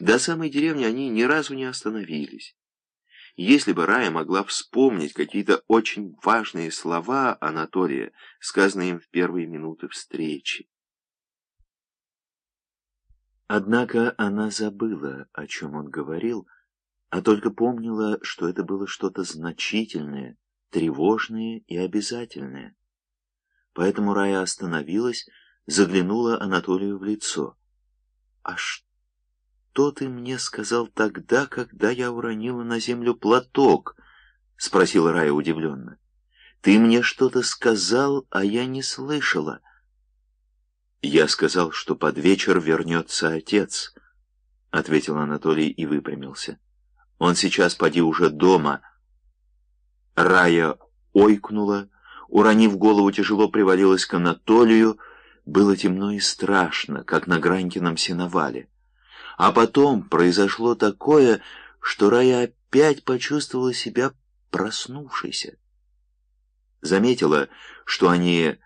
До самой деревни они ни разу не остановились. Если бы Рая могла вспомнить какие-то очень важные слова Анатолия, сказанные им в первые минуты встречи. Однако она забыла, о чем он говорил, а только помнила, что это было что-то значительное, тревожное и обязательное. Поэтому Рая остановилась, заглянула Анатолию в лицо. «А что ты мне сказал тогда, когда я уронила на землю платок?» — спросила Рая удивленно. «Ты мне что-то сказал, а я не слышала». «Я сказал, что под вечер вернется отец», — ответил Анатолий и выпрямился. «Он сейчас поди уже дома». Рая ойкнула, уронив голову, тяжело привалилась к Анатолию. Было темно и страшно, как на Гранькином сеновале. А потом произошло такое, что Рая опять почувствовала себя проснувшейся. Заметила, что они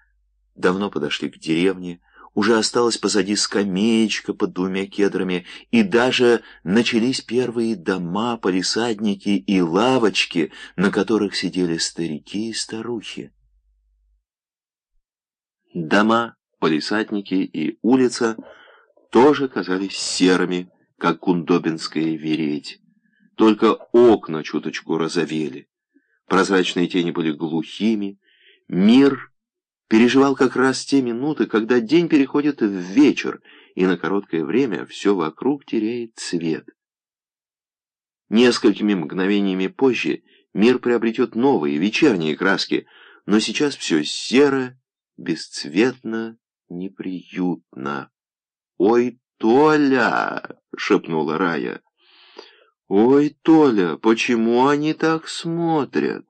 давно подошли к деревне, уже осталась позади скамеечка под двумя кедрами, и даже начались первые дома, полисадники и лавочки, на которых сидели старики и старухи. Дома, полисадники и улица тоже казались серыми, как кундобинская вереть. Только окна чуточку розовели. Прозрачные тени были глухими, мир переживал как раз те минуты, когда день переходит в вечер, и на короткое время все вокруг теряет цвет. Несколькими мгновениями позже мир приобретет новые вечерние краски, но сейчас все серо, бесцветно, неприютно. «Ой, Толя!» — шепнула Рая. «Ой, Толя, почему они так смотрят?»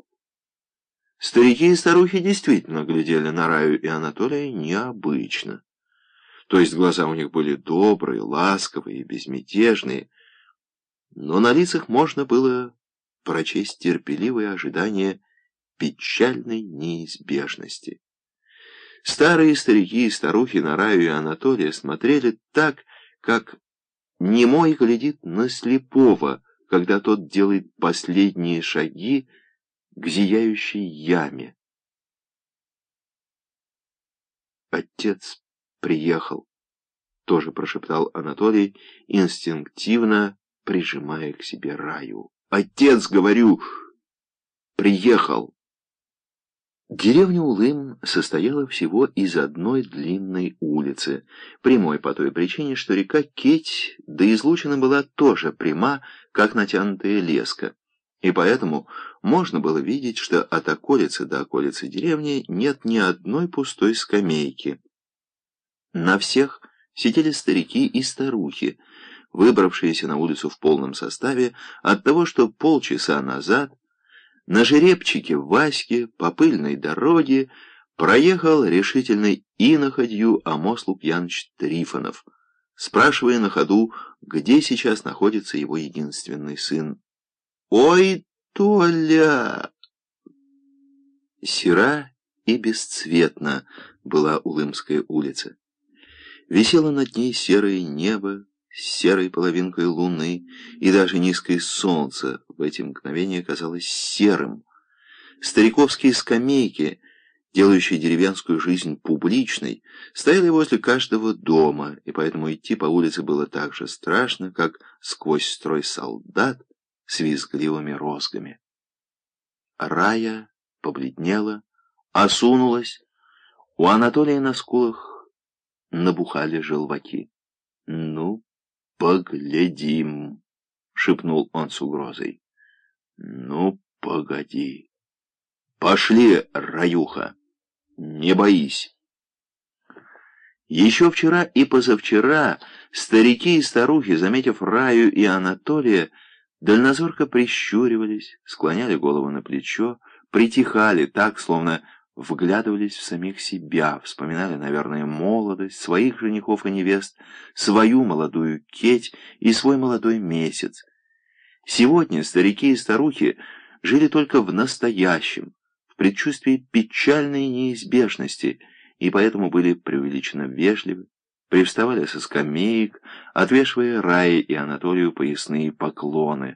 Старики и старухи действительно глядели на Раю и Анатолия необычно. То есть глаза у них были добрые, ласковые, безмятежные, но на лицах можно было прочесть терпеливое ожидание печальной неизбежности. Старые старики и старухи на Раю и Анатолия смотрели так, как немой глядит на слепого, когда тот делает последние шаги, к зияющей яме. Отец приехал, тоже прошептал Анатолий, инстинктивно прижимая к себе раю. Отец, говорю, приехал. Деревня Улым состояла всего из одной длинной улицы, прямой по той причине, что река Кеть до излучина была тоже пряма, как натянутая леска и поэтому можно было видеть, что от околицы до околицы деревни нет ни одной пустой скамейки. На всех сидели старики и старухи, выбравшиеся на улицу в полном составе от того, что полчаса назад на жеребчике Ваське по пыльной дороге проехал решительной иноходью Амос Лукьянович Трифонов, спрашивая на ходу, где сейчас находится его единственный сын «Ой, Толя!» Сера и бесцветна была Улымская улица. Висело над ней серое небо с серой половинкой луны, и даже низкое солнце в эти мгновения казалось серым. Стариковские скамейки, делающие деревенскую жизнь публичной, стояли возле каждого дома, и поэтому идти по улице было так же страшно, как сквозь строй солдат, с визгливыми розгами. Рая побледнела, осунулась. У Анатолия на скулах набухали желваки. — Ну, поглядим, — шепнул он с угрозой. — Ну, погоди. Пошли, Раюха, не боись. Еще вчера и позавчера старики и старухи, заметив Раю и Анатолия, Дальнозорко прищуривались, склоняли голову на плечо, притихали так, словно вглядывались в самих себя, вспоминали, наверное, молодость, своих женихов и невест, свою молодую кеть и свой молодой месяц. Сегодня старики и старухи жили только в настоящем, в предчувствии печальной неизбежности, и поэтому были преувеличенно вежливы, привставали со скамеек, отвешивая Рае и Анатолию поясные поклоны,